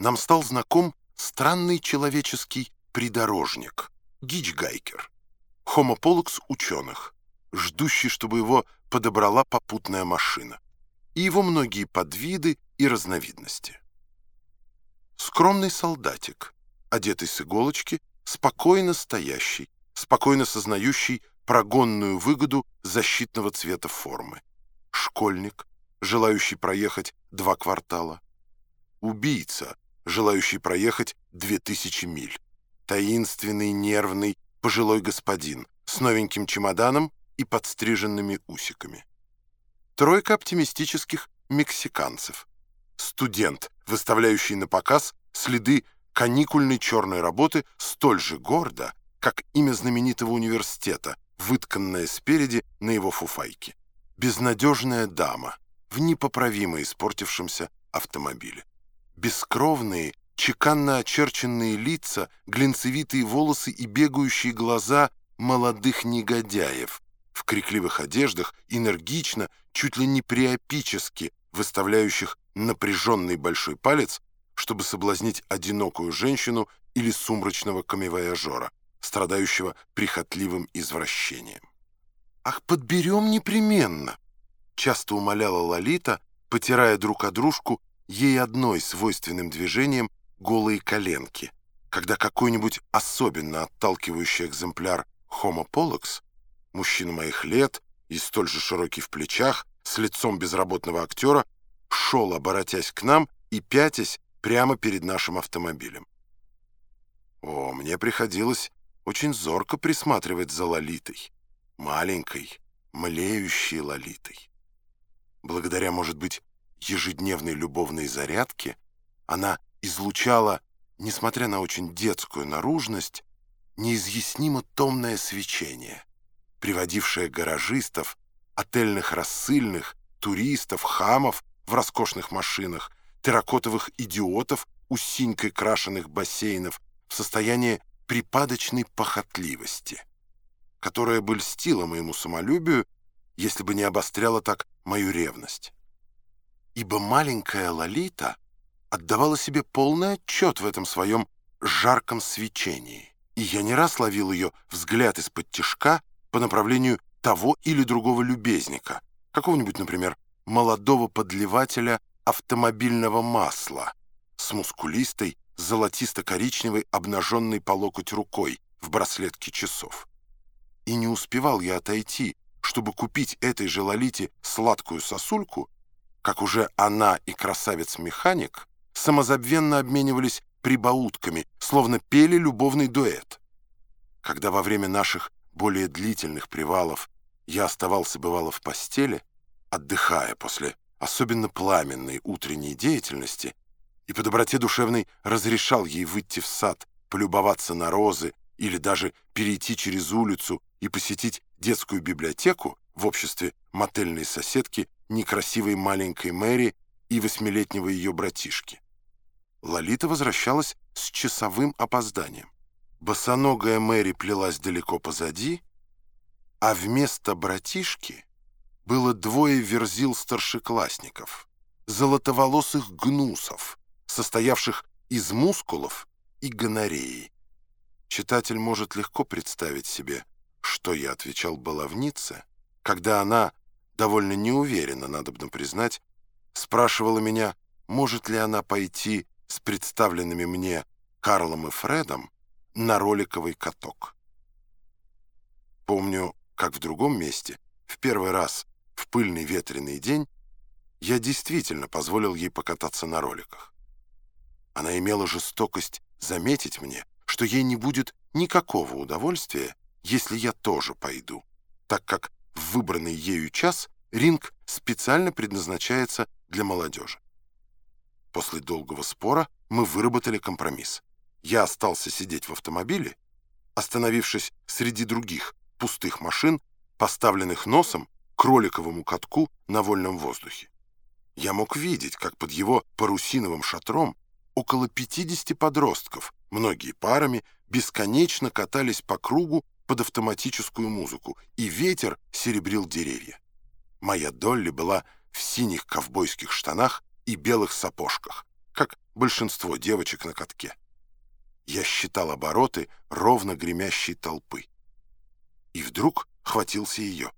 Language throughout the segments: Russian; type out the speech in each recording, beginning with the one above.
нам стал знаком странный человеческий придорожник, гичгайкер, хомополокс ученых, ждущий, чтобы его подобрала попутная машина, и его многие подвиды и разновидности. Скромный солдатик, одетый с иголочки, спокойно стоящий, спокойно сознающий прогонную выгоду защитного цвета формы. Школьник, желающий проехать два квартала. Убийца, желающий проехать две тысячи миль. Таинственный, нервный, пожилой господин с новеньким чемоданом и подстриженными усиками. Тройка оптимистических мексиканцев. Студент, выставляющий на показ следы каникульной черной работы столь же гордо, как имя знаменитого университета, вытканное спереди на его фуфайке. Безнадежная дама в непоправимо испортившемся автомобиле. Бескровные, чеканно очерченные лица, глинцевитые волосы и бегающие глаза молодых негодяев в крикливых одеждах, энергично, чуть ли не приопически выставляющих напряженный большой палец, чтобы соблазнить одинокую женщину или сумрачного камевояжера, страдающего прихотливым извращением. «Ах, подберем непременно!» — часто умоляла Лолита, потирая друг о дружку ей одной свойственным движением голые коленки, когда какой-нибудь особенно отталкивающий экземпляр Homo pollux, мужчина моих лет и столь же широкий в плечах, с лицом безработного актера, шел, оборотясь к нам и пятясь прямо перед нашим автомобилем. О, мне приходилось очень зорко присматривать за Лолитой, маленькой, млеющей Лолитой. Благодаря, может быть, ежедневной любовной зарядке, она излучала, несмотря на очень детскую наружность, неизъяснимо томное свечение, приводившее гаражистов, отельных рассыльных, туристов, хамов в роскошных машинах, терракотовых идиотов у синькой крашеных бассейнов в состояние припадочной похотливости, которая бы льстила моему самолюбию, если бы не обостряла так мою ревность. Ибо маленькая Лолита отдавала себе полный отчет в этом своем жарком свечении, и я не раз ловил ее взгляд из-под тишка по направлению того или другого любезника, какого-нибудь, например, молодого подливателя автомобильного масла с мускулистой, золотисто-коричневой, обнаженной по локоть рукой в браслетке часов. И не успевал я отойти, чтобы купить этой же Лолите сладкую сосульку, как уже она и красавец-механик самозабвенно обменивались прибаутками, словно пели любовный дуэт. Когда во время наших более длительных привалов я оставался бывало в постели, отдыхая после особенно пламенной утренней деятельности, и по доброте душевной разрешал ей выйти в сад, полюбоваться на розы или даже перейти через улицу и посетить детскую библиотеку в обществе мотельной соседки некрасивой маленькой Мэри и восьмилетнего ее братишки. Лолита возвращалась с часовым опозданием. Босоногая Мэри плелась далеко позади, а вместо братишки было двое верзил старшеклассников, золотоволосых гнусов, состоявших из мускулов и гонореи. Читатель может легко представить себе, что я отвечал баловнице, когда она, довольно неуверенно, надобно признать, спрашивала меня, может ли она пойти с представленными мне Карлом и Фредом на роликовый каток. Помню, как в другом месте, в первый раз в пыльный ветреный день, я действительно позволил ей покататься на роликах. Она имела жестокость заметить мне, что ей не будет никакого удовольствия, если я тоже пойду, так как в выбранный ею час ринг специально предназначается для молодежи. После долгого спора мы выработали компромисс. Я остался сидеть в автомобиле, остановившись среди других пустых машин, поставленных носом к роликовому катку на вольном воздухе. Я мог видеть, как под его парусиновым шатром около 50 подростков, многие парами, бесконечно катались по кругу под автоматическую музыку, и ветер серебрил деревья. Моя Долли была в синих ковбойских штанах и белых сапожках, как большинство девочек на катке. Я считал обороты ровно гремящей толпы. И вдруг хватился ее.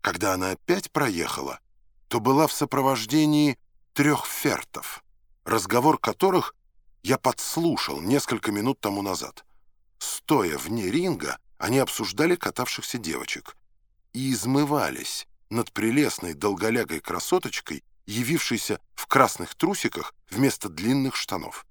Когда она опять проехала, то была в сопровождении трех фертов, разговор которых я подслушал несколько минут тому назад. Стоя вне ринга, они обсуждали катавшихся девочек и измывались над прелестной долголягой красоточкой, явившейся в красных трусиках вместо длинных штанов.